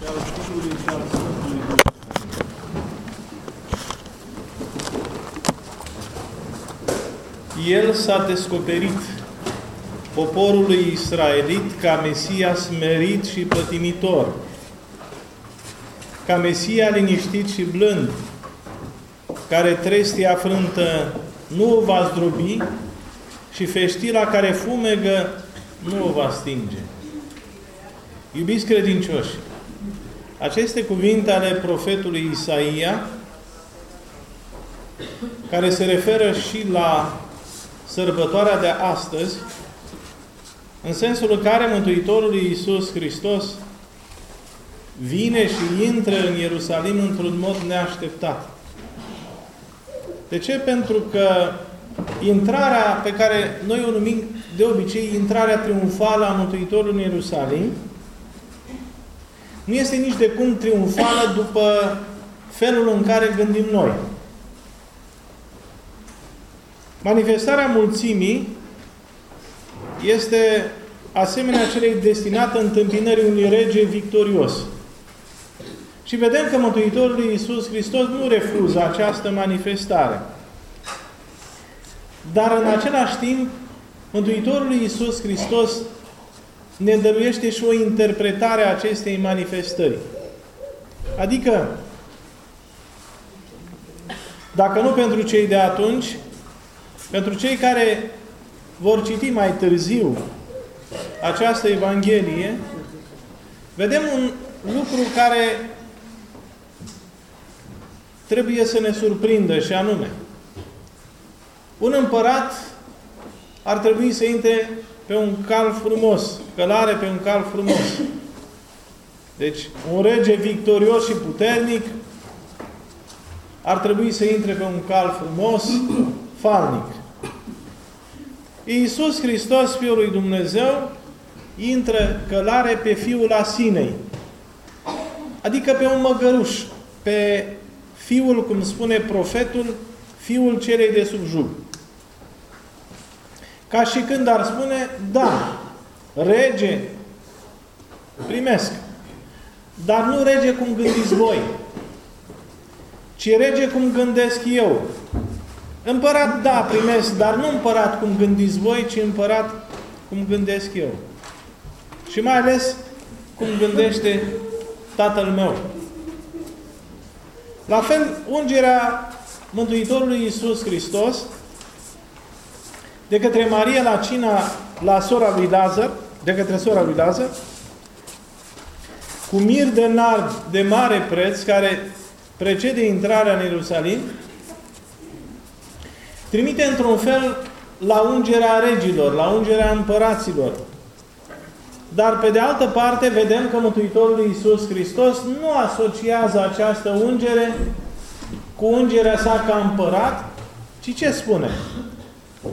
și al Fiului și al Sfântului Duh. El s-a descoperit poporului israelit ca Mesia smerit și pătimitor, ca Mesia liniștit și blând, care trestia frântă nu o va zdrobi și feștila care fumegă nu o va stinge. Iubiți credincioși, aceste cuvinte ale profetului Isaia, care se referă și la sărbătoarea de astăzi, în sensul în care Mântuitorul Iisus Hristos vine și intră în Ierusalim într-un mod neașteptat. De ce? Pentru că intrarea pe care noi o numim de obicei intrarea triumfală a Mântuitorului în Ierusalim nu este nici de cum triumfală după felul în care gândim noi. Manifestarea mulțimii este asemenea celei destinată întâmpinării unui rege victorios. Și vedem că Mântuitorul Iisus Hristos nu refuză această manifestare. Dar în același timp, Mântuitorul Iisus Hristos ne dăruiește și o interpretare a acestei manifestări. Adică, dacă nu pentru cei de atunci, pentru cei care vor citi mai târziu această Evanghelie, vedem un lucru care trebuie să ne surprindă și anume, un împărat ar trebui să intre pe un cal frumos, călare pe un cal frumos. Deci, un rege victorios și puternic ar trebui să intre pe un cal frumos, falnic. Iisus Hristos, Fiul lui Dumnezeu, intră călare pe Fiul Asinei. Adică pe un măgăruș, pe Fiul, cum spune profetul, Fiul celei de sub jug. Ca și când ar spune, da, rege, primesc. Dar nu rege cum gândiți voi, ci rege cum gândesc eu. Împărat, da, primesc, dar nu împărat cum gândiți voi, ci împărat cum gândesc eu. Și mai ales cum gândește Tatăl meu. La fel, ungerea Mântuitorului Iisus Hristos de către Maria la cina la sora lui Lazar, de către sora lui Lazar, cu mir de nard de mare preț, care precede intrarea în Ierusalim, trimite într-un fel la ungerea regilor, la ungerea împăraților. Dar pe de altă parte vedem că Mântuitorul Iisus Hristos nu asociază această ungere cu ungerea sa ca împărat, ci ce spune?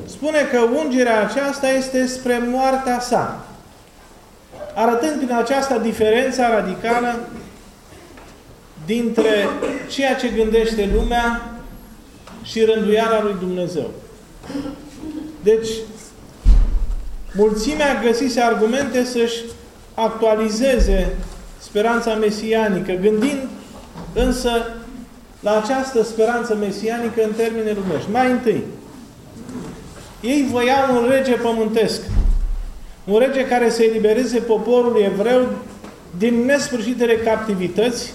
Spune că ungerea aceasta este spre moartea sa. Arătând prin această diferență radicală dintre ceea ce gândește lumea și rânduiala lui Dumnezeu. Deci, mulțimea găsise argumente să-și actualizeze speranța mesianică, gândind însă la această speranță mesianică în termene lumești. Mai întâi, ei voiau un rege pământesc. Un rege care să elibereze poporul evreu din nesfârșitele captivități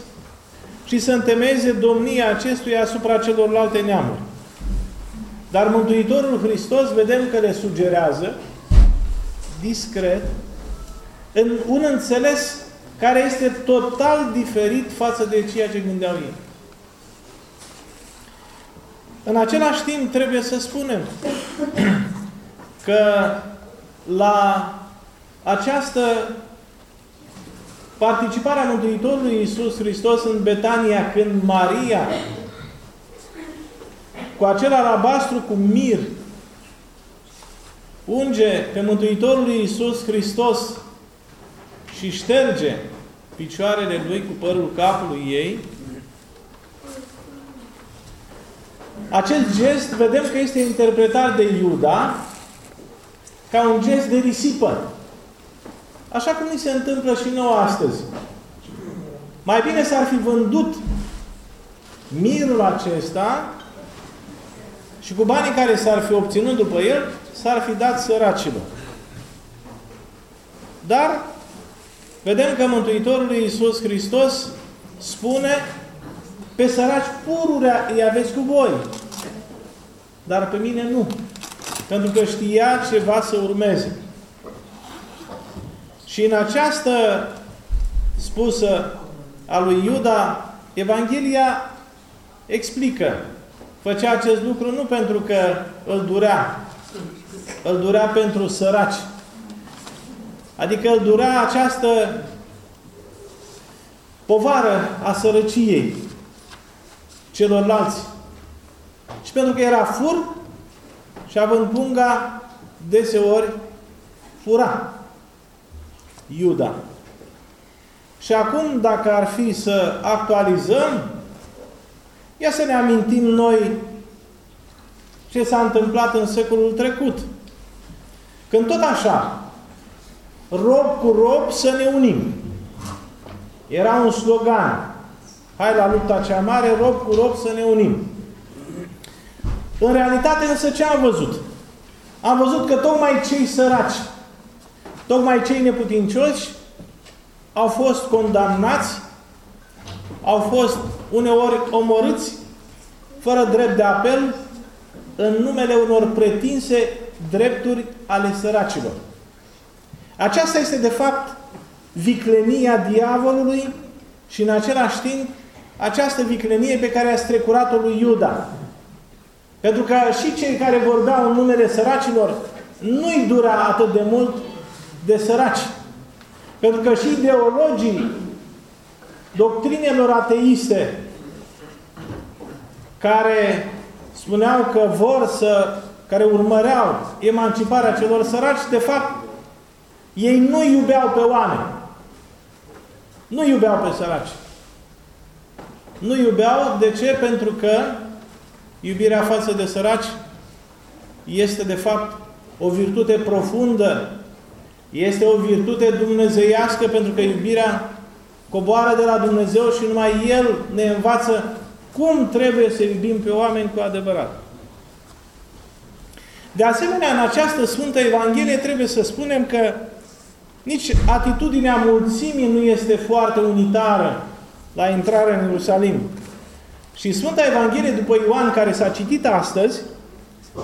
și să întemeieze domnia acestuia asupra celorlalte neamuri. Dar Mântuitorul Hristos, vedem că le sugerează, discret, în un înțeles care este total diferit față de ceea ce gândeau ei. În același timp, trebuie să spunem că la această participare a Mântuitorului Iisus Hristos în Betania, când Maria, cu acel alabastru cu mir, unge pe Mântuitorul Iisus Hristos și șterge picioarele Lui cu părul capului ei, Acest gest, vedem că este interpretat de Iuda ca un gest de risipă. Așa cum ni se întâmplă și nouă astăzi. Mai bine s-ar fi vândut mirul acesta și cu banii care s-ar fi obținut după el, s-ar fi dat săracilor. Dar vedem că Mântuitorul Iisus Hristos spune pe săraci pururea îi aveți cu voi, dar pe mine nu. Pentru că știa ceva să urmeze. Și în această spusă a lui Iuda, Evanghelia explică. Făcea acest lucru nu pentru că îl durea, îl durea pentru săraci. Adică îl durea această povară a sărăciei celorlalți. Și pentru că era fur și având punga, deseori fura. Iuda. Și acum, dacă ar fi să actualizăm, ia să ne amintim noi ce s-a întâmplat în secolul trecut. Când tot așa, rob cu rob să ne unim. Era un slogan. Hai la lupta cea mare, rob cu rob să ne unim. În realitate însă ce am văzut? Am văzut că tocmai cei săraci, tocmai cei neputincioși au fost condamnați, au fost uneori omorâți, fără drept de apel, în numele unor pretinse drepturi ale săracilor. Aceasta este, de fapt, viclenia diavolului și, în același timp, această viclenie pe care a strecurat-o lui Iuda. Pentru că și cei care vorbeau în numele săracilor nu-i dura atât de mult de săraci. Pentru că și ideologii doctrinelor ateiste care spuneau că vor să, care urmăreau emanciparea celor săraci, de fapt, ei nu iubeau pe oameni. Nu iubeau pe săraci. Nu iubeau. De ce? Pentru că iubirea față de săraci este, de fapt, o virtute profundă este o virtute dumnezeiască pentru că iubirea coboară de la Dumnezeu și numai El ne învață cum trebuie să iubim pe oameni cu adevărat. De asemenea, în această Sfântă Evanghelie trebuie să spunem că nici atitudinea mulțimii nu este foarte unitară la intrarea în Ierusalim. Și Sfânta Evanghelie după Ioan, care s-a citit astăzi,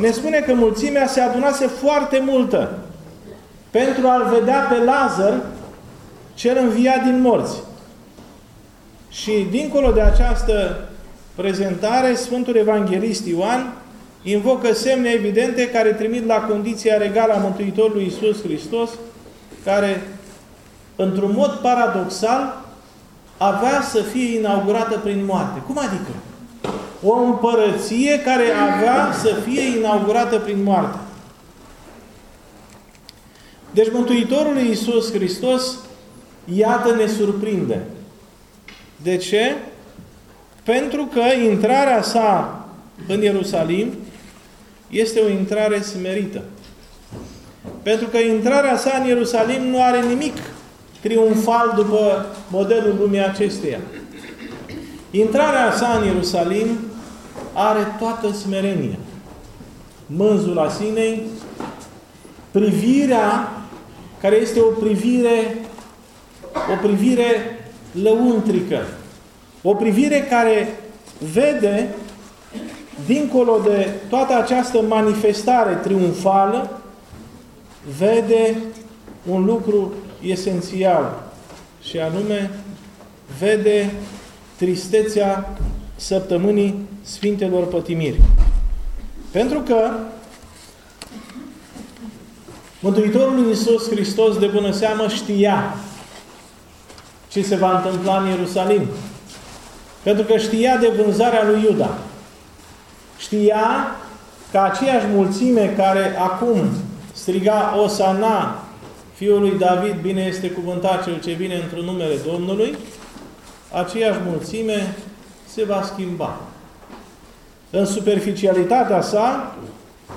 ne spune că mulțimea se adunase foarte multă pentru a-l vedea pe Lazar cel înviat din morți. Și dincolo de această prezentare, Sfântul Evanghelist Ioan invocă semne evidente care trimit la condiția regală a Mântuitorului Iisus Hristos, care, într-un mod paradoxal, avea să fie inaugurată prin moarte. Cum adică? O împărăție care avea să fie inaugurată prin moarte. Deci Mântuitorul Iisus Hristos, iată, ne surprinde. De ce? Pentru că intrarea sa în Ierusalim este o intrare smerită. Pentru că intrarea sa în Ierusalim nu are nimic triumfal după modelul lumii acesteia. Intrarea sa în Ierusalim are toată smerenia. Mânzul asinei, privirea care este o privire o privire lăuntrică. O privire care vede dincolo de toată această manifestare triumfală, vede un lucru esențial și anume vede tristețea săptămânii Sfintelor Pătimiri. Pentru că Mântuitorul Iisus Hristos de bună seamă știa ce se va întâmpla în Ierusalim. Pentru că știa de vânzarea lui Iuda. Știa că aceeași mulțime care acum striga Osana, fiul lui David, bine este cuvântat cel ce vine într-un numele Domnului, aceeași mulțime se va schimba. În superficialitatea sa,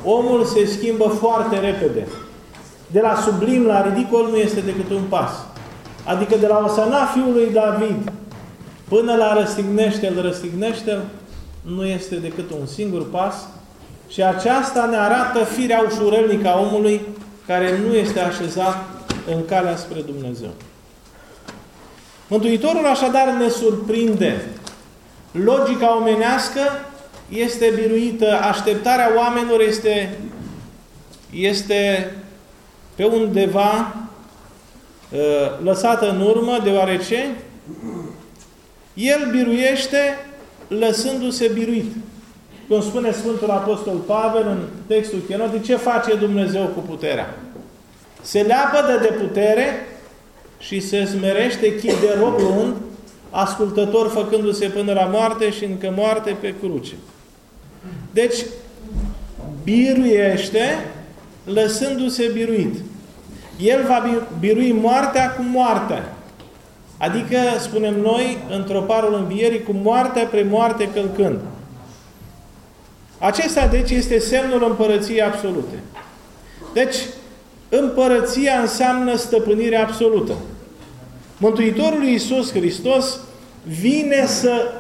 omul se schimbă foarte repede. De la sublim la ridicol nu este decât un pas. Adică de la Osana fiului David până la răstignește-l, răstignește-l, nu este decât un singur pas și aceasta ne arată firea ușurelnică a omului care nu este așezat în calea spre Dumnezeu. Mântuitorul așadar ne surprinde. Logica omenească este biruită, așteptarea oamenilor este, este pe undeva uh, lăsată în urmă, deoarece el biruiește lăsându-se biruit. Cum spune Sfântul Apostol Pavel în textul Chenot, de ce face Dumnezeu cu puterea? Se leapă de putere și se smerește chip de rob blând, ascultător făcându-se până la moarte și încă moarte pe cruce. Deci, biruiește lăsându-se biruit. El va birui moartea cu moartea. Adică, spunem noi, într-o parul învierii, cu moartea pre moarte călcând. Acesta, deci, este semnul împărăției absolute. Deci, împărăția înseamnă stăpânire absolută. Mântuitorul Iisus Hristos vine să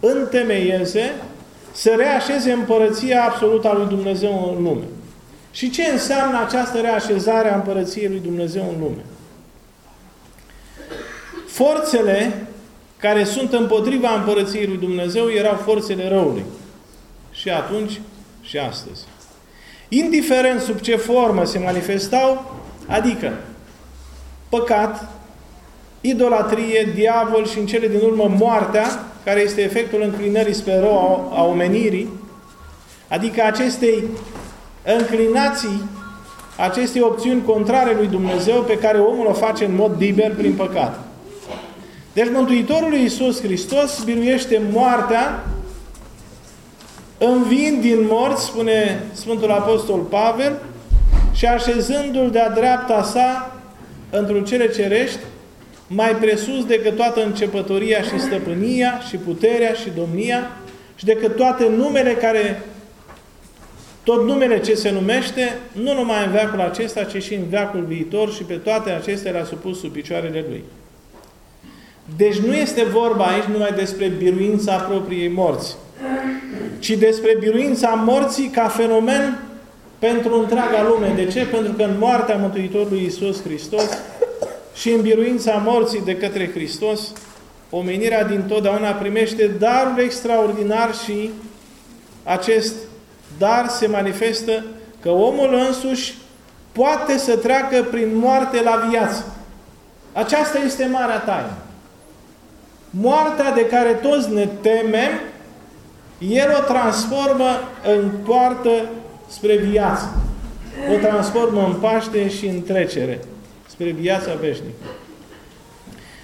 întemeieze, să reașeze împărăția absolută a lui Dumnezeu în lume. Și ce înseamnă această reașezare a împărăției lui Dumnezeu în lume? Forțele care sunt împotriva împărăției lui Dumnezeu erau forțele răului. Și atunci și astăzi. Indiferent sub ce formă se manifestau, adică păcat, idolatrie, diavol și în cele din urmă moartea, care este efectul înclinării spre rău a omenirii, adică acestei înclinații, acestei opțiuni contrare lui Dumnezeu pe care omul o face în mod liber prin păcat. Deci Mântuitorul Iisus Hristos biruiește moartea învind din morți, spune Sfântul Apostol Pavel, și așezându-l de-a dreapta sa într-un cele cerești, mai presus decât toată începătoria și stăpânia și puterea și domnia și decât toate numele care tot numele ce se numește, nu numai în veacul acesta, ci și în veacul viitor și pe toate acestea le-a supus sub picioarele Lui. Deci nu este vorba aici numai despre biruința propriei morți, ci despre biruința morții ca fenomen pentru întreaga lume. De ce? Pentru că în moartea Mântuitorului Iisus Hristos și în biruința morții de către Hristos, omenirea din totdeauna primește darul extraordinar și acest dar se manifestă că omul însuși poate să treacă prin moarte la viață. Aceasta este marea taină. Moartea de care toți ne temem, El o transformă în poartă spre viață. O transformă în paște și în trecere spre viața veșnică.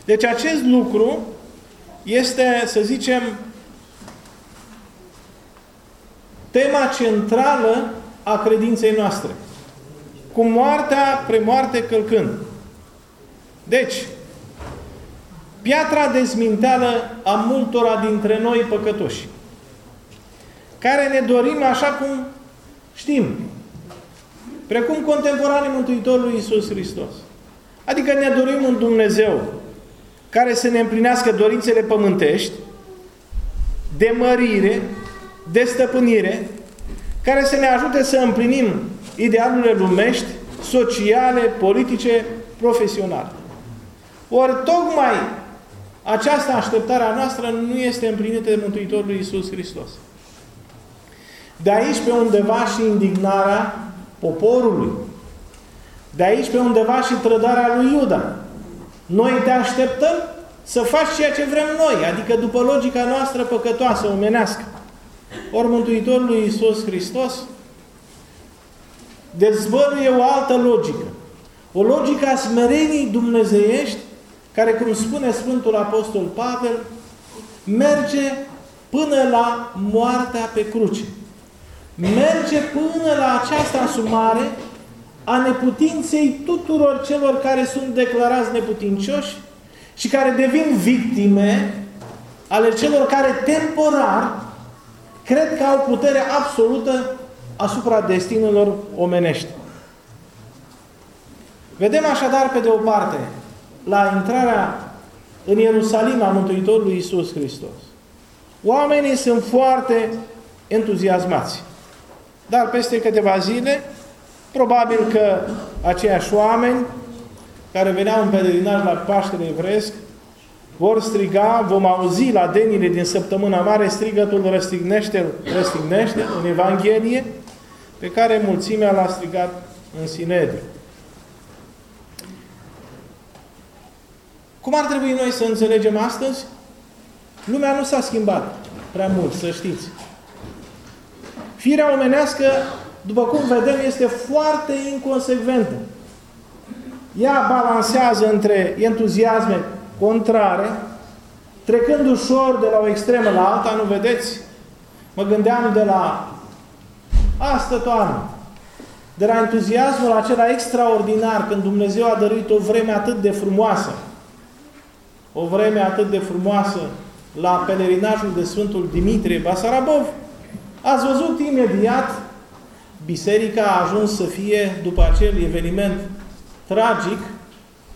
Deci acest lucru este, să zicem, tema centrală a credinței noastre. Cu moartea, premoarte călcând. Deci, piatra dezminteală a multora dintre noi păcătoși, care ne dorim așa cum știm, precum contemporanii Mântuitorului Iisus Hristos. Adică ne dorim un Dumnezeu care să ne împlinească dorințele pământești, de mărire, de stăpânire, care să ne ajute să împlinim idealurile lumești, sociale, politice, profesionale. Ori tocmai această așteptare a noastră nu este împlinită de Mântuitorul Iisus Hristos. De aici pe undeva și indignarea poporului. De aici pe undeva și trădarea lui Iuda. Noi te așteptăm să faci ceea ce vrem noi, adică după logica noastră păcătoasă, omenească. Ori Mântuitorul lui Iisus Hristos dezvăluie o altă logică. O logică a smereniei dumnezeiești care, cum spune Sfântul Apostol Pavel, merge până la moartea pe cruce. Merge până la această asumare a neputinței tuturor celor care sunt declarați neputincioși și care devin victime ale celor care temporar cred că au putere absolută asupra destinelor omenești. Vedem așadar, pe de o parte, la intrarea în Ierusalim a Mântuitorului Iisus Hristos. Oamenii sunt foarte entuziasmați. Dar peste câteva zile, probabil că aceiași oameni care veneau în pelerinaj la Paștele Evresc vor striga, vom auzi la denile din săptămâna mare strigătul răstignește răstignește în Evanghelie, pe care mulțimea l-a strigat în Sinedriu. Cum ar trebui noi să înțelegem astăzi? Lumea nu s-a schimbat prea mult, să știți. Firea omenească, după cum vedem, este foarte inconsecventă. Ea balansează între entuziasme contrare, trecând ușor de la o extremă la alta, nu vedeți? Mă gândeam de la asta toamnă, de la entuziasmul acela extraordinar, când Dumnezeu a dăruit o vreme atât de frumoasă, o vreme atât de frumoasă la pelerinajul de Sfântul Dimitrie Basarabov, ați văzut imediat biserica a ajuns să fie, după acel eveniment tragic,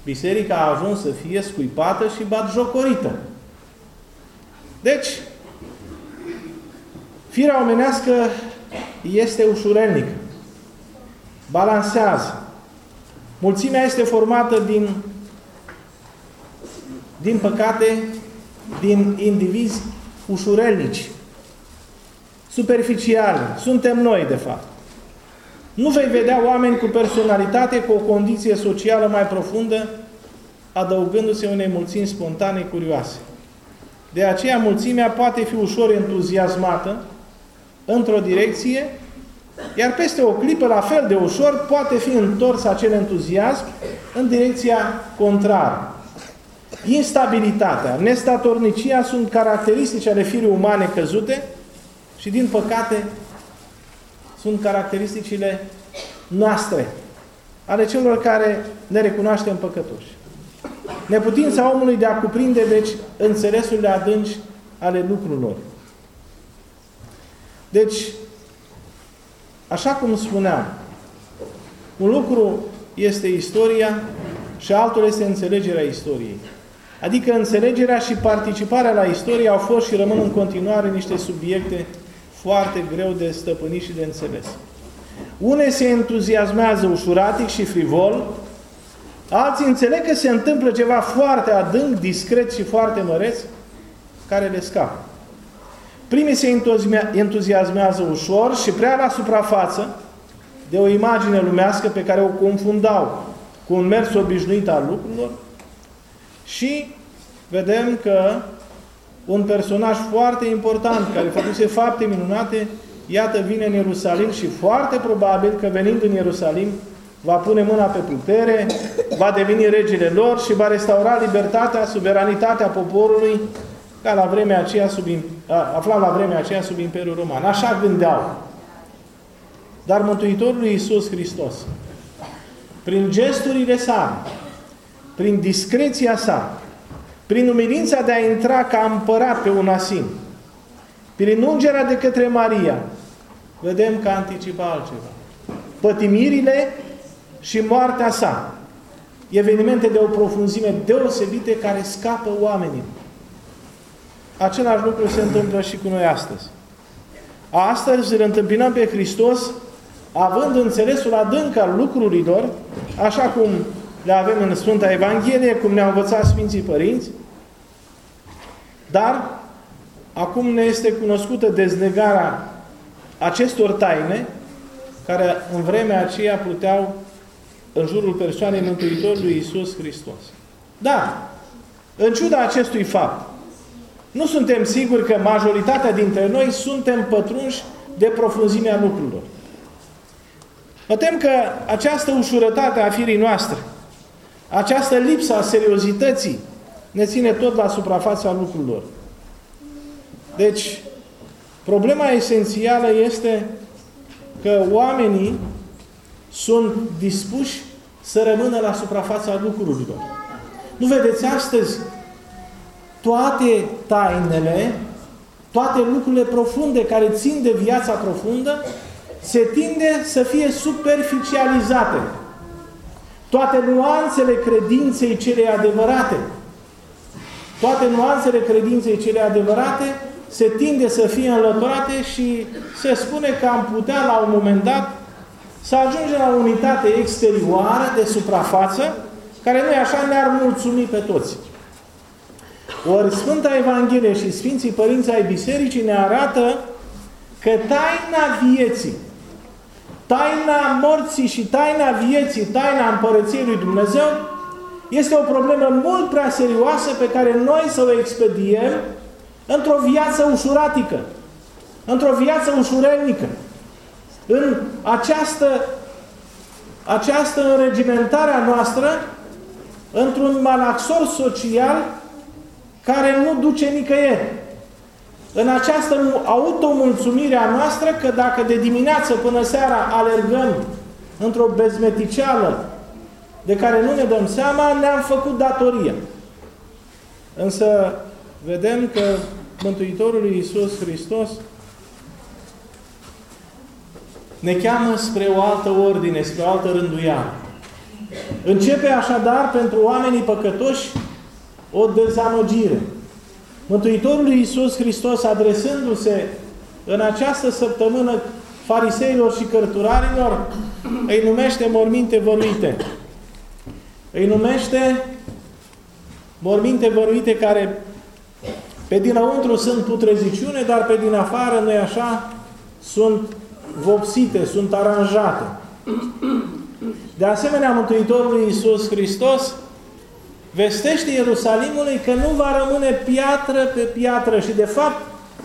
biserica a ajuns să fie scuipată și batjocorită. Deci, firea omenească este ușurelnică, balansează. Mulțimea este formată din, din păcate, din indivizi ușurelnici, superficiali. Suntem noi, de fapt. Nu vei vedea oameni cu personalitate, cu o condiție socială mai profundă, adăugându-se unei mulțimi spontane curioase. De aceea mulțimea poate fi ușor entuziasmată într-o direcție, iar peste o clipă, la fel de ușor, poate fi întors acel entuziasm în direcția contrară. Instabilitatea, nestatornicia sunt caracteristici ale firii umane căzute și, din păcate, sunt caracteristicile noastre, ale celor care ne recunoaștem păcătoși. Neputința omului de a cuprinde, deci, înțelesurile adânci ale lucrurilor. Deci, așa cum spuneam, un lucru este istoria și altul este înțelegerea istoriei. Adică înțelegerea și participarea la istorie au fost și rămân în continuare niște subiecte foarte greu de stăpânit și de înțeles. Unii se entuziasmează ușuratic și frivol, alții înțeleg că se întâmplă ceva foarte adânc, discret și foarte măreț, care le scapă. Primii se entuziasmează ușor și prea la suprafață de o imagine lumească pe care o confundau cu un mers obișnuit al lucrurilor și vedem că un personaj foarte important, care făcuse fapte minunate, iată vine în Ierusalim și foarte probabil că venind în Ierusalim va pune mâna pe putere, va deveni regele lor și va restaura libertatea, suveranitatea poporului ca la vremea aceea sub, afla la vremea aceea sub Imperiul Roman. Așa gândeau. Dar Mântuitorul Iisus Hristos, prin gesturile sale, prin discreția sa, prin umilința de a intra ca împărat pe un asim, prin ungerea de către Maria, vedem că anticipa altceva. Pătimirile și moartea sa. Evenimente de o profunzime deosebite care scapă oamenii. Același lucru se întâmplă și cu noi astăzi. Astăzi îl întâmpinăm pe Hristos având înțelesul adânc al lucrurilor, așa cum le avem în Sfânta Evanghelie, cum ne-au învățat Sfinții Părinți, dar acum ne este cunoscută deznegarea acestor taine care în vremea aceea puteau în jurul persoanei Mântuitorului Iisus Hristos. Dar, în ciuda acestui fapt, nu suntem siguri că majoritatea dintre noi suntem pătrunși de profunzimea lucrurilor. Mă tem că această ușurătate a firii noastre, această lipsă a seriozității, ne ține tot la suprafața lucrurilor. Deci, problema esențială este că oamenii sunt dispuși să rămână la suprafața lucrurilor. Nu vedeți astăzi toate tainele, toate lucrurile profunde care țin de viața profundă, se tinde să fie superficializate. Toate nuanțele credinței cele adevărate toate nuanțele credinței cele adevărate se tinde să fie înlăturate și se spune că am putea la un moment dat să ajungem la o unitate exterioară de suprafață care nu așa ne-ar mulțumi pe toți. Ori Sfânta Evanghelie și Sfinții Părinții ai Bisericii ne arată că taina vieții, taina morții și taina vieții, taina Împărăției lui Dumnezeu, este o problemă mult prea serioasă pe care noi să o expediem într-o viață ușuratică, într-o viață ușurelnică. În această, această înregimentare a noastră, într-un malaxor social care nu duce nicăieri. În această automulțumire a noastră că dacă de dimineață până seara alergăm într-o bezmeticeală de care nu ne dăm seama, ne-am făcut datoria. Însă vedem că Mântuitorul Iisus Hristos ne cheamă spre o altă ordine, spre o altă rânduială. Începe așadar pentru oamenii păcătoși o dezamăgire. Mântuitorul Iisus Hristos, adresându-se în această săptămână fariseilor și cărturarilor, îi numește morminte văruite. Îi numește morminte văruite care pe dinăuntru sunt putreziciune, dar pe din afară, nu așa, sunt vopsite, sunt aranjate. De asemenea, Mântuitorul Iisus Hristos vestește Ierusalimului că nu va rămâne piatră pe piatră și de fapt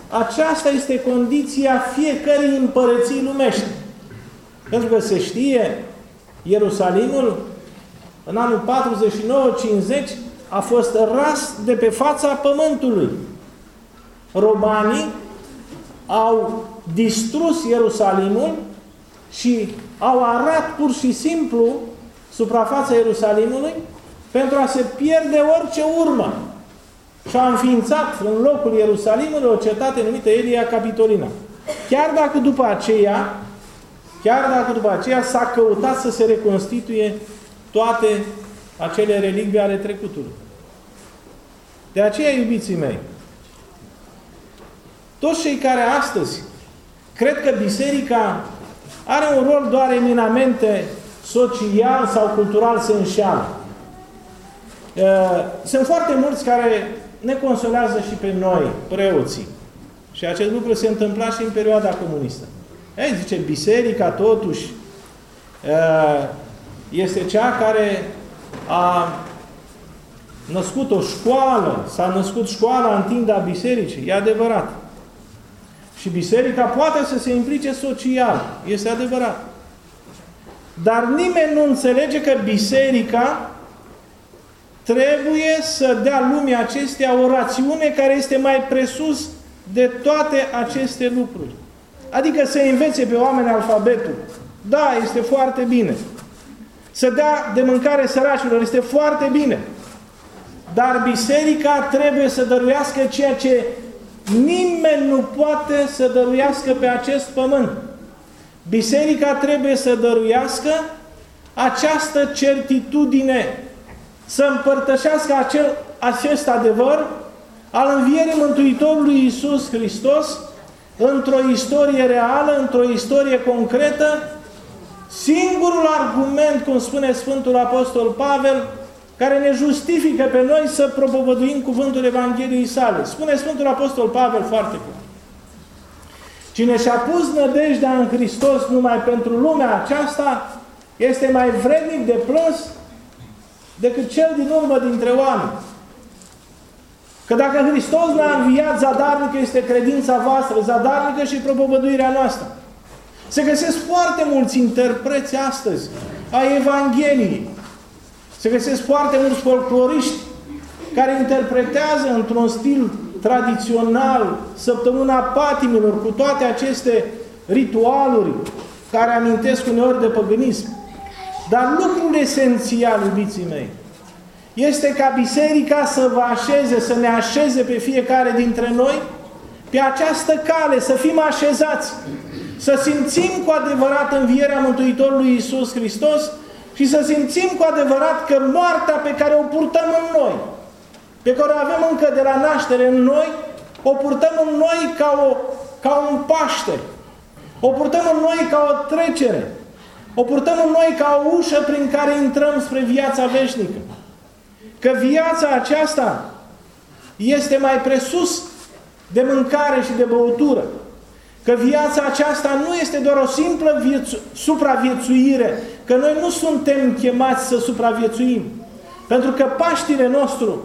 aceasta este condiția fiecărei împărății lumești. Pentru că se știe, Ierusalimul în anul 49-50 a fost ras de pe fața pământului. Romanii au distrus Ierusalimul și au arat pur și simplu suprafața Ierusalimului pentru a se pierde orice urmă. Și a înființat în locul Ierusalimului o cetate numită Elia Capitolina. Chiar dacă după aceea, chiar dacă după aceea s-a căutat să se reconstituie toate acele relicvii ale trecutului. De aceea, iubiții mei, toți cei care astăzi cred că biserica are un rol doar eminamente social sau cultural se înșeală. Sunt foarte mulți care ne consolează și pe noi, preoții. Și acest lucru se întâmpla și în perioada comunistă. Ei, zice, biserica totuși este cea care a născut o școală, s-a născut școala în tinda bisericii, e adevărat. Și biserica poate să se implice social, este adevărat. Dar nimeni nu înțelege că biserica trebuie să dea lumii acestea o rațiune care este mai presus de toate aceste lucruri. Adică să învețe pe oameni alfabetul. Da, este foarte bine. Să dea de mâncare săracilor este foarte bine. Dar biserica trebuie să dăruiască ceea ce nimeni nu poate să dăruiască pe acest pământ. Biserica trebuie să dăruiască această certitudine, să împărtășească acel, acest adevăr al învierii Mântuitorului Iisus Hristos într-o istorie reală, într-o istorie concretă, singurul argument, cum spune Sfântul Apostol Pavel, care ne justifică pe noi să propovăduim cuvântul Evangheliei sale. Spune Sfântul Apostol Pavel foarte clar. Cine și-a pus nădejdea în Hristos numai pentru lumea aceasta, este mai vrednic de plâns decât cel din urmă dintre oameni. Că dacă Hristos n-a înviat, zadarnică este credința voastră, zadarnică și propovăduirea noastră. Se găsesc foarte mulți interpreți astăzi a Evangheliei. Se găsesc foarte mulți folcloriști care interpretează într-un stil tradițional săptămâna patimilor cu toate aceste ritualuri care amintesc uneori de păgânism. Dar lucrul esențial, iubiții mei, este ca biserica să vă așeze, să ne așeze pe fiecare dintre noi pe această cale, să fim așezați, să simțim cu adevărat învierea Mântuitorului Iisus Hristos și să simțim cu adevărat că moartea pe care o purtăm în noi pe care o avem încă de la naștere în noi, o purtăm în noi ca, o, ca un paște. O purtăm în noi ca o trecere. O purtăm în noi ca o ușă prin care intrăm spre viața veșnică. Că viața aceasta este mai presus de mâncare și de băutură. Că viața aceasta nu este doar o simplă supraviețuire, că noi nu suntem chemați să supraviețuim. Pentru că Paștile nostru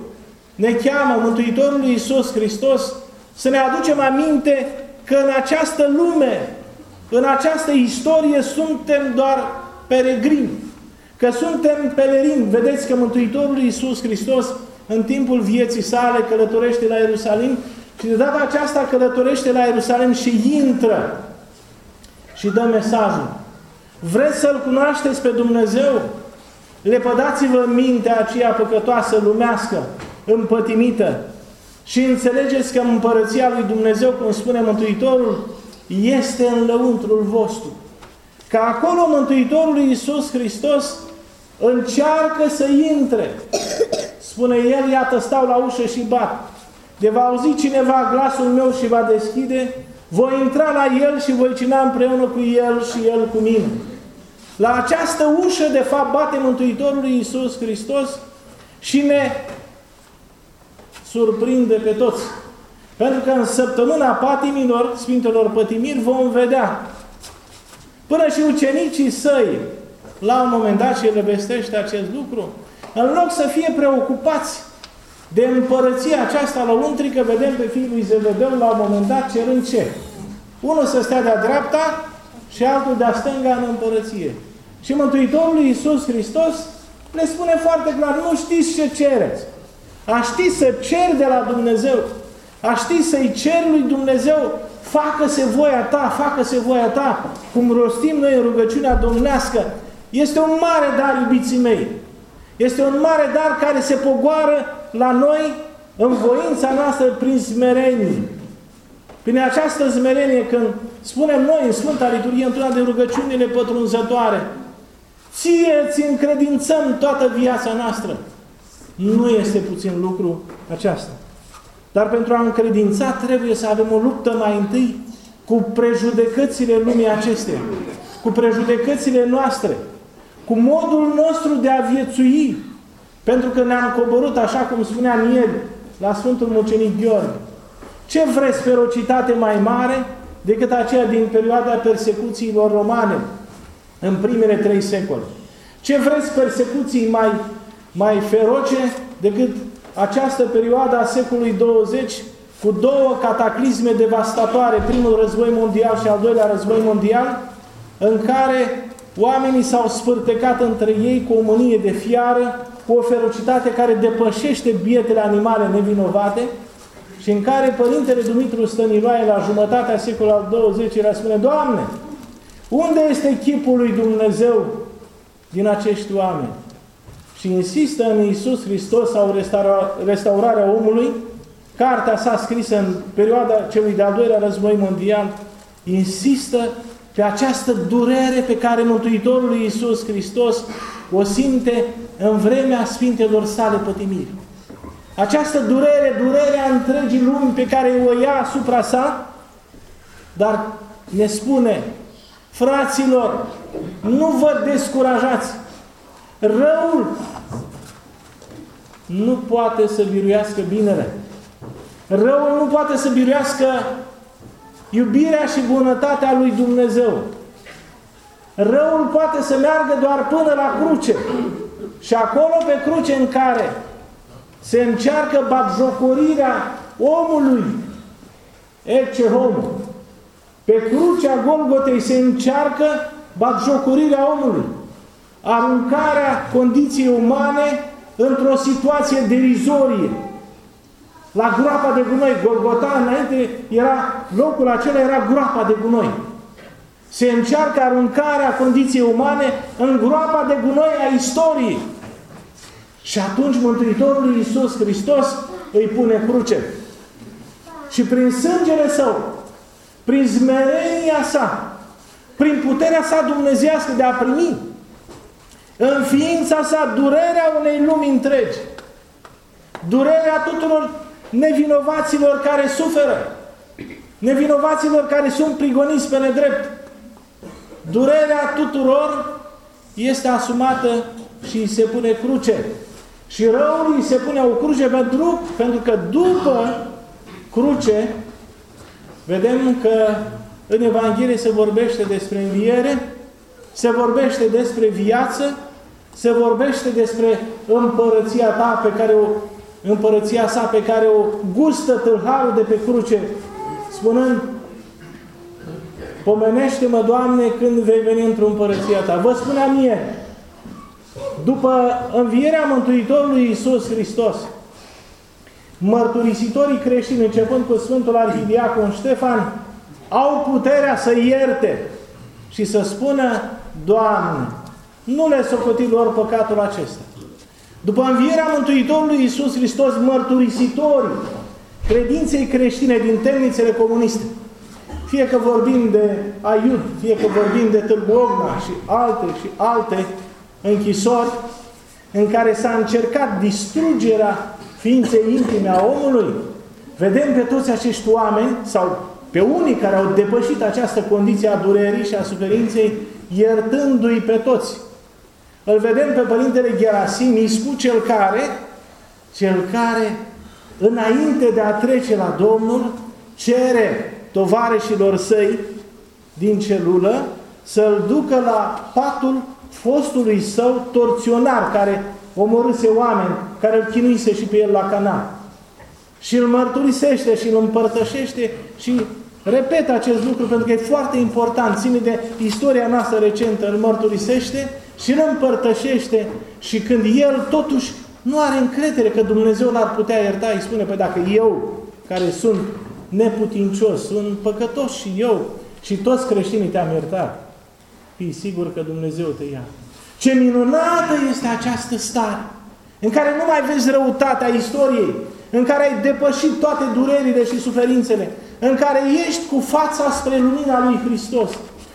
ne cheamă Mântuitorul Iisus Hristos să ne aducem aminte că în această lume, în această istorie suntem doar peregrini, că suntem pelerini. Vedeți că Mântuitorul Iisus Hristos în timpul vieții sale călătorește la Ierusalim și de data aceasta călătorește la Ierusalim și intră și dă mesajul. Vreți să-L cunoașteți pe Dumnezeu? Lepădați-vă mintea aceea păcătoasă, lumească, împătimită și înțelegeți că împărăția lui Dumnezeu, cum spune Mântuitorul, este în lăuntrul vostru. Că acolo Mântuitorul Iisus Hristos încearcă să intre. Spune El, iată, stau la ușă și bat. De va auzi cineva glasul meu și va deschide, voi intra la El și voi cina împreună cu El și El cu mine. La această ușă, de fapt, bate Mântuitorul Iisus Hristos și ne surprinde pe toți. Pentru că în săptămâna patimilor, Sfintelor Pătimiri, vom vedea până și ucenicii săi, la un moment dat, și el vestește acest lucru, în loc să fie preocupați de împărăția aceasta la untrică, vedem pe fiul lui Zevedeu la un moment dat cerând ce? Unul să stea de-a dreapta și altul de-a stânga în împărăție. Și Mântuitorul Iisus Hristos le spune foarte clar, nu știți ce cereți. A ști să cer de la Dumnezeu, a ști să-i cer lui Dumnezeu, facă-se voia ta, facă-se voia ta, cum rostim noi în rugăciunea domnească, este un mare dar, iubiții mei. Este un mare dar care se pogoară la noi în voința noastră prin smerenie. Prin această smerenie, când spunem noi în Sfânta Liturghie, într-una de rugăciunile pătrunzătoare, ție ți încredințăm toată viața noastră. Nu este puțin lucru aceasta. Dar pentru a încredința trebuie să avem o luptă mai întâi cu prejudecățile lumii acesteia, cu prejudecățile noastre, cu modul nostru de a viețui. Pentru că ne-am coborât, așa cum spuneam ieri, la Sfântul Mucenic Gheorghe. Ce vreți ferocitate mai mare decât aceea din perioada persecuțiilor romane în primele trei secole? Ce vreți persecuții mai, mai feroce decât această perioadă a secolului 20 cu două cataclisme devastatoare, primul război mondial și al doilea război mondial, în care oamenii s-au spârtecat între ei cu o mânie de fiară, cu o ferocitate care depășește bietele animale nevinovate și în care Părintele Dumitru Stăniloae, la jumătatea secolului al XX-lea, spune, Doamne, unde este chipul lui Dumnezeu din acești oameni? Și insistă în Iisus Hristos sau restaurarea omului, cartea sa scrisă în perioada celui de-al doilea război mondial, insistă pe această durere pe care Mântuitorul Iisus Hristos o simte în vremea Sfintelor sale pătimiri. Această durere, durerea întregii lumi pe care o ia asupra sa, dar ne spune, fraților, nu vă descurajați. Răul nu poate să biruiască binele. Răul nu poate să biruiască iubirea și bunătatea lui Dumnezeu. Răul poate să meargă doar până la cruce. Și acolo pe cruce în care se încearcă batjocorirea omului, ece homo. Pe crucea Golgotei se încearcă batjocorirea omului, aruncarea condiției umane într-o situație derizorie, la groapa de gunoi. Golgota înainte era, locul acela era groapa de gunoi. Se încearcă aruncarea condiției umane în groapa de gunoi a istoriei. Și atunci Mântuitorul Iisus Hristos îi pune cruce. Și prin sângele său, prin zmerenia sa, prin puterea sa dumnezească de a primi, în ființa sa durerea unei lumi întregi, Durerea tuturor nevinovaților care suferă. Nevinovaților care sunt prigoniți pe nedrept. Durerea tuturor este asumată și îi se pune cruce. Și răul îi se pune o cruce pentru, pentru că după cruce vedem că în Evanghelie se vorbește despre înviere, se vorbește despre viață, se vorbește despre împărăția ta pe care o împărăția sa pe care o gustă tâlharul de pe cruce, spunând Pomenește-mă, Doamne, când vei veni într-o împărăția Ta. Vă spuneam mie, după învierea Mântuitorului Iisus Hristos, mărturisitorii creștini, începând cu Sfântul Arhidiacon Ștefan, au puterea să ierte și să spună, Doamne, nu le socoti lor păcatul acesta. După învierea Mântuitorului Iisus Hristos, mărturisitorii credinței creștine din temnițele comuniste, fie că vorbim de Aiud, fie că vorbim de Târgu Ogna și alte și alte închisori în care s-a încercat distrugerea ființei intime a omului, vedem pe toți acești oameni, sau pe unii care au depășit această condiție a durerii și a suferinței, iertându-i pe toți. Îl vedem pe Părintele Gerasim, Iscu, cel care, cel care, înainte de a trece la Domnul, cere tovarășilor săi din celulă să-l ducă la patul fostului său torționar, care omorâse oameni, care îl chinuise și pe el la canal. Și îl mărturisește și îl împărtășește și repet acest lucru pentru că e foarte important, ține de istoria noastră recentă, îl mărturisește și îl împărtășește și când el totuși nu are încredere că Dumnezeu l-ar putea ierta, îi spune, păi dacă eu, care sunt neputincios, sunt păcătos și eu și toți creștinii te-am iertat, fii sigur că Dumnezeu te ia. Ce minunată este această stare în care nu mai vezi răutatea istoriei, în care ai depășit toate durerile și suferințele, în care ești cu fața spre lumina lui Hristos,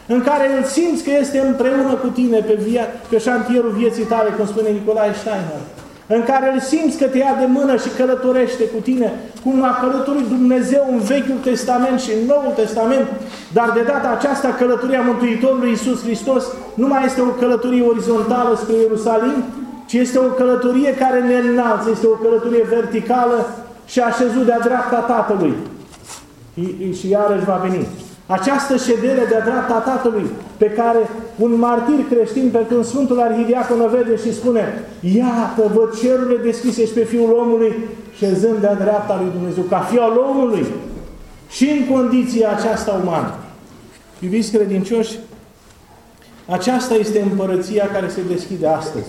în care îl simți că este împreună cu tine pe, via, pe șantierul vieții tale, cum spune Nicolae Steiner, în care îl simți că te ia de mână și călătorește cu tine, cum a călătorit Dumnezeu în Vechiul Testament și în Noul Testament, dar de data aceasta călătoria Mântuitorului Iisus Hristos nu mai este o călătorie orizontală spre Ierusalim, ci este o călătorie care ne înalță, este o călătorie verticală și așezut de-a dreapta Tatălui. Și iarăși va veni. Această ședere de-a dreapta Tatălui, pe care un martir creștin, pentru un Sfântul Arhidiacon o vede și spune Iată, văd cerurile deschise și pe Fiul omului, șezând de-a dreapta lui Dumnezeu, ca Fiul al omului, și în condiția aceasta umană. Iubiți credincioși, aceasta este împărăția care se deschide astăzi.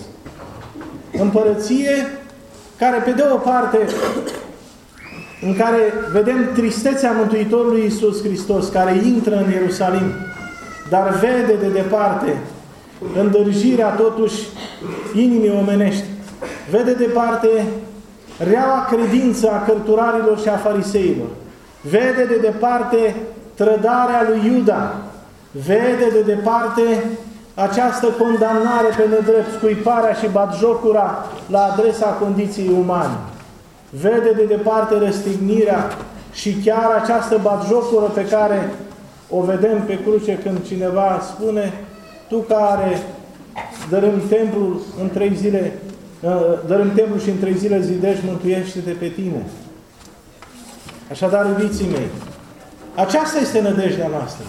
Împărăție care, pe de o parte, în care vedem tristețea Mântuitorului Iisus Hristos, care intră în Ierusalim, dar vede de departe îndârjirea totuși inimii omenești. Vede departe reaua credință a cărturarilor și a fariseilor. Vede de departe trădarea lui Iuda. Vede de departe această condamnare pe nedrept, scuiparea și batjocura la adresa condiției umane vede de departe răstignirea și chiar această batjocură pe care o vedem pe cruce când cineva spune tu care dărâm templul în trei zile, uh, dărâm templul și în trei zile zidești, mântuiește-te pe tine. Așadar, iubiții mei, aceasta este nădejdea noastră.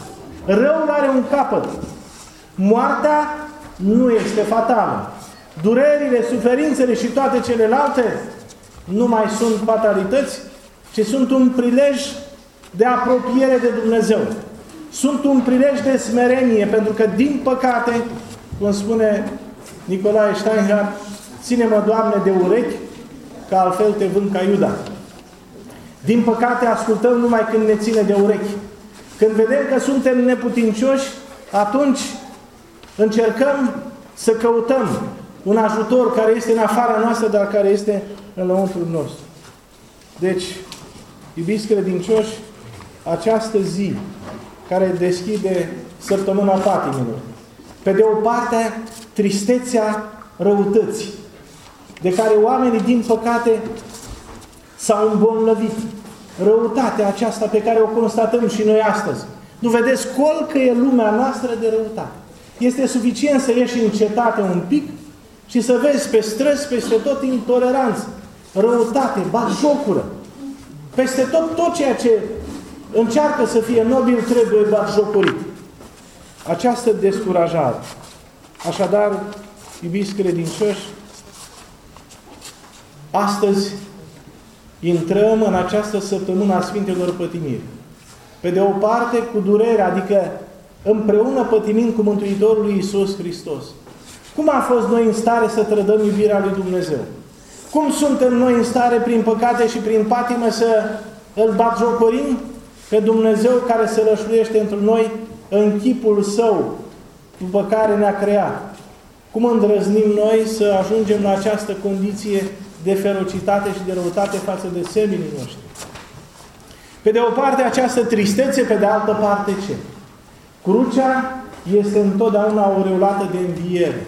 Răul are un capăt. Moartea nu este fatală. Durerile, suferințele și toate celelalte nu mai sunt fatalități, ci sunt un prilej de apropiere de Dumnezeu. Sunt un prilej de smerenie, pentru că, din păcate, cum spune Nicolae Steinhardt, ține-mă, Doamne, de urechi, că altfel te vând ca Iuda. Din păcate, ascultăm numai când ne ține de urechi. Când vedem că suntem neputincioși, atunci încercăm să căutăm un ajutor care este în afara noastră, dar care este înăuntru nostru. Deci, iubiți credincioși, această zi care deschide săptămâna patimilor, pe de o parte, tristețea răutății, de care oamenii, din păcate, s-au îmbolnăvit. Răutatea aceasta pe care o constatăm și noi astăzi. Nu vedeți e lumea noastră de răutate. Este suficient să ieși în cetate un pic și să vezi pe străzi, peste tot intoleranță, răutate, bat jocură. Peste tot, tot ceea ce încearcă să fie nobil trebuie bat jocurit. Această descurajare. Așadar, iubiți credincioși, astăzi intrăm în această săptămână a Sfintelor Pătimiri. Pe de o parte, cu durere, adică împreună pătimind cu Mântuitorul lui Iisus Hristos. Cum am fost noi în stare să trădăm iubirea lui Dumnezeu? Cum suntem noi în stare prin păcate și prin patimă să îl batjocorim pe Dumnezeu care se rășluiește într noi în chipul Său, după care ne-a creat? Cum îndrăznim noi să ajungem la această condiție de ferocitate și de răutate față de seminii noștri? Pe de o parte această tristețe, pe de altă parte ce? Crucea este întotdeauna aureolată de înviere.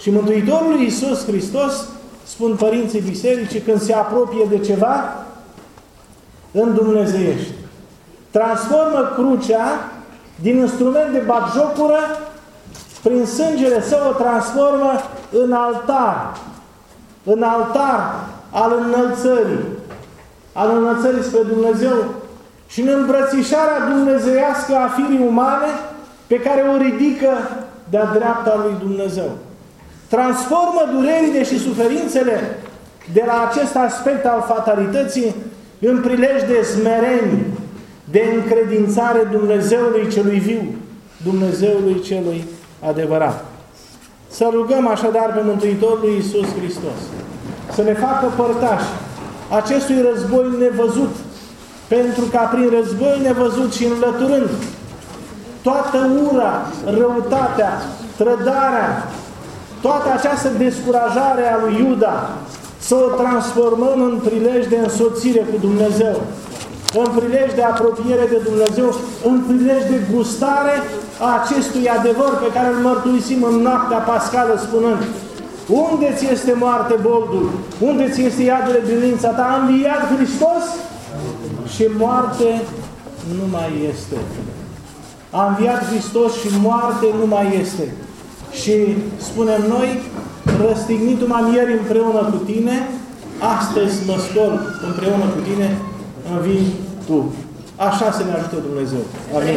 Și Mântuitorul Iisus Hristos, spun părinții bisericii, când se apropie de ceva, în Dumnezeiește. Transformă crucea din instrument de batjocură, prin sângele său o transformă în altar. În altar al înălțării. Al înălțării spre Dumnezeu. Și în îmbrățișarea dumnezeiască a firii umane pe care o ridică de-a dreapta lui Dumnezeu transformă durerile și suferințele de la acest aspect al fatalității în prilej de smerenie, de încredințare Dumnezeului celui viu, Dumnezeului celui adevărat. Să rugăm așadar pe Mântuitorul Iisus Hristos să ne facă părtași acestui război nevăzut, pentru ca prin război nevăzut și înlăturând toată ura, răutatea, trădarea, toată această descurajare a lui Iuda să o transformăm în prilej de însoțire cu Dumnezeu, în prilej de apropiere de Dumnezeu, în prilej de gustare a acestui adevăr pe care îl mărturisim în noaptea pascală spunând unde ți este moarte boldul? Unde ți este iadul bilința ta? A înviat Hristos și moarte nu mai este. A înviat Hristos și moarte nu mai este. Și spunem noi, răstignit-mă ieri împreună cu tine, astăzi mă scol împreună cu tine, învii tu. Așa să ne ajute Dumnezeu. Amin.